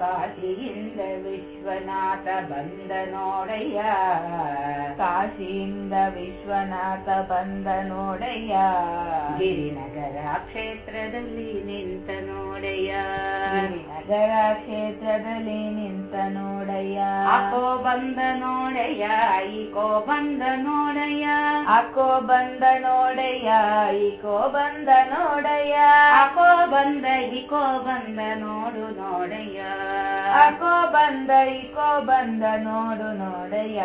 ಕಾಶಿಯಿಂದ ವಿಶ್ವನಾಥ ಬಂದ ನೋಡಯ್ಯ ಕಾಶಿಯಿಂದ ವಿಶ್ವನಾಥ ಬಂದ ನೋಡಯ್ಯ ಗಿರಿನಗರ ಕ್ಷೇತ್ರದಲ್ಲಿ ನಿಂತ ನೋಡಯ್ಯ ಗಿರಿನಗರ ಕ್ಷೇತ್ರದಲ್ಲಿ ನಿಂತ ನೋಡಯ್ಯ ಅಕೋ ಬಂದ ನೋಡಯ್ಯ ಈಕೋ ಬಂದ ನೋಡಯ್ಯ ಅಕೋ ಬಂದ ನೋಡಯ್ಯ ಈಕೋ ಬಂದ ನೋಡಯ್ಯ ಅಕೋ ಬಂದ, ಈಕೋ ಬಂದ ನೋಡು ನೋಡಯ್ಯ ಅಕೋ ಬಂದ ಇಕೋ ಬಂದ ನೋಡು ನೋಡಯ್ಯ.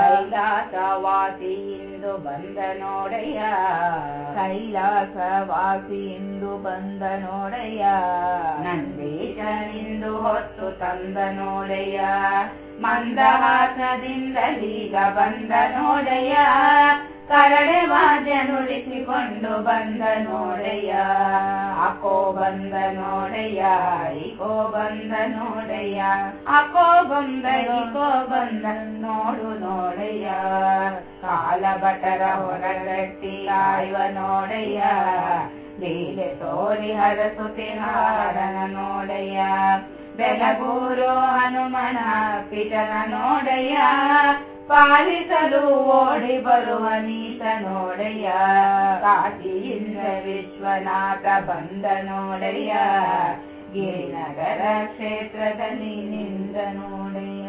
ಕೈಲಾಸವಾಸಿ ಇಂದು ಬಂದ ನೋಡಯ್ಯ. ಕೈಲಾಸವಾಸಿ ಇಂದು ಬಂದ ನೋಡಯ್ಯ. ನಂದೀಶನಿಂದು ಹೊತ್ತು ತಂದ ನೋಡಯ್ಯ. ಮಂದಹಾಸದಿಂದಲೀಗ ಬಂದ ನೋಡಯ್ಯ. ಕರಡೆ ವಾದ್ಯ ನುಡಿಸಿಕೊಂಡು ಬಂದ ನೋಡಯ್ಯ ಅಕೋ ಬಂದ ನೋಡಯ್ಯ ಇಕೋ ಬಂದ ನೋಡಯ್ಯ ಅಕೋ ಬಂದ ಇಕೋ ಬಂದ ನೋಡು ನೋಡಯ್ಯ ಕಾಲ ಬಟರ ಹೊರಗಟ್ಟಿ ಆಯ್ವ ನೋಡಯ್ಯ ಲೀಲೆ ತೋರಿ ಹರಸುತಿಹಾರನ ನೋಡಯ್ಯ ಬೆಲಗೂರು ಹನುಮನ ಪಿಟನ ನೋಡಯ್ಯ ಪಾಲಿಸಲು ಓಡಿ ಬರುವ ನೀತ ನೋಡಯ್ಯ ಕಾಶಿಯಿಂದ ವಿಶ್ವನಾಥ ಬಂದ ನೋಡಯ್ಯ ಗಿರಿನಗರ ಕ್ಷೇತ್ರದಲ್ಲಿ ನಿಂದ ನೋಡಯ್ಯ